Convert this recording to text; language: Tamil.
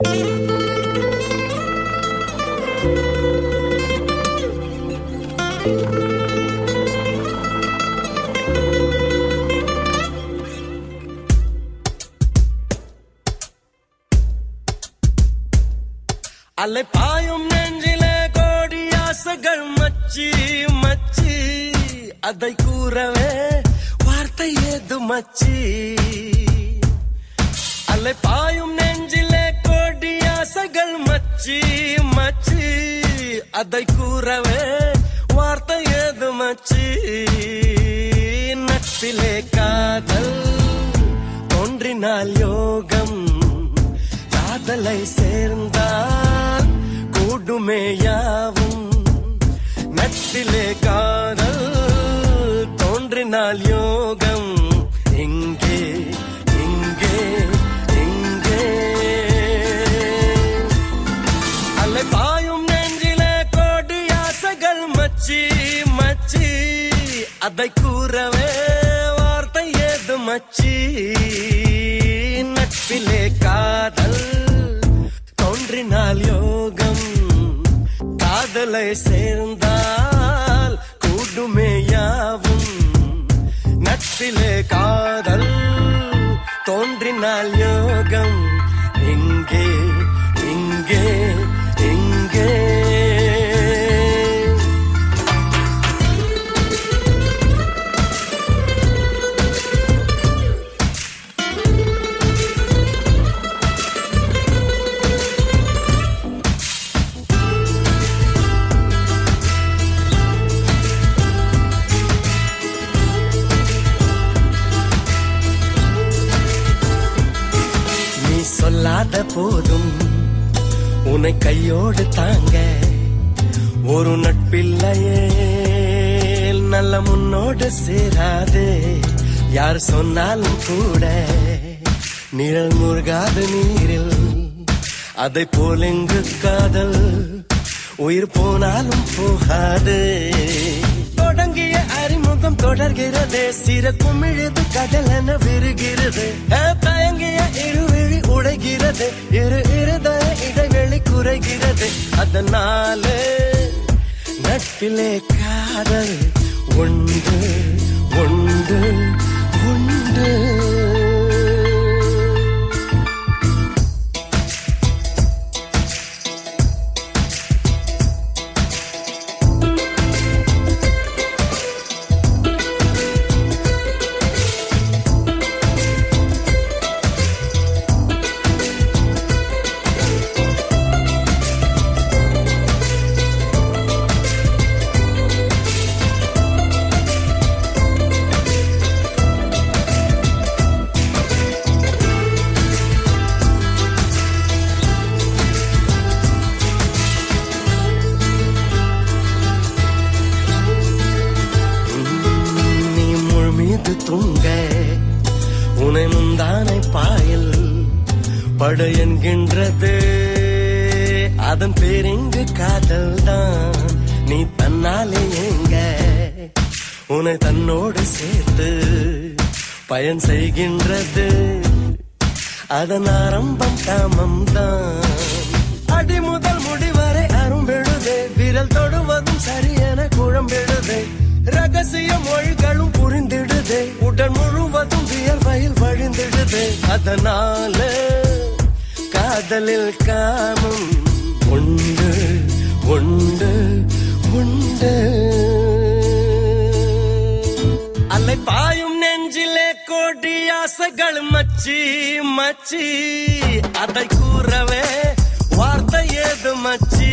அலை பாயும் நெஞ்சிலே கோடி ஆசைகள் மச்சி மச்சி. அதை கூறவே வார்த்தை ஏது மச்சி? அலை பாயும் நெஞ்சிலே அதை கூறவே வார்த்தை ஏது மச்சி நட்பிலே காதல் தோன்றினால் யோகம் காதலை சேர்ந்தால் கூடுமே யாவும். நட்பிலே காதல் தோன்றினால் யோகம். மச்சி நட்பிலே காதல் தோன்றினால் யோகம் காதலை சேர்ந்தால் கூடுமே யாவும். நட்பிலே காதல் தோன்றினால் யோகம் சொல்லாத போதும் உன்னை கையோடு தாங்க ஒரு நட்பில்லையே. நல்ல முன்னோடு சேராது. யார் சொன்னாலும் கூட நிழல் முருகாது நீரில் அதை போலெங்கு காதல் உயிர் போனாலும் போகாது. தொடர்கிறது. சிற குமிழுது கடல் என விருகிறது தயங்கிய இருவிழி உடைகிறது. இரு இருதய இடைவெளி குறைகிறது. அதனால நட்பிலே காதல் உண்டு உண்டு உண்டு தூங்க. உனை முந்தானை பாயல் படு என்கின்றது அதன் பேரெங்கு காதல் தான் நீ தன்னாலே எங்க உன்னை தன்னோடு சேர்த்து பயன் செய்கின்றது. அதன் ஆரம்பம் காமம் தான் அடி முதல் முடிவரை அரும்பெழுதே விரல் தொடுவதும் சரியென குழம்பெழுதே ரகசிய மொழிகளும் புரிந்திடுது உடல் முழுவதும் வியர்வையில் வழிந்திடுது. அதனால காதலில் காமம் உண்டு உண்டு உண்டு. அலை பாயும் நெஞ்சிலே கோடி ஆசைகள் மச்சி மச்சி. அதை கூறவே வார்த்தை ஏது மச்சி?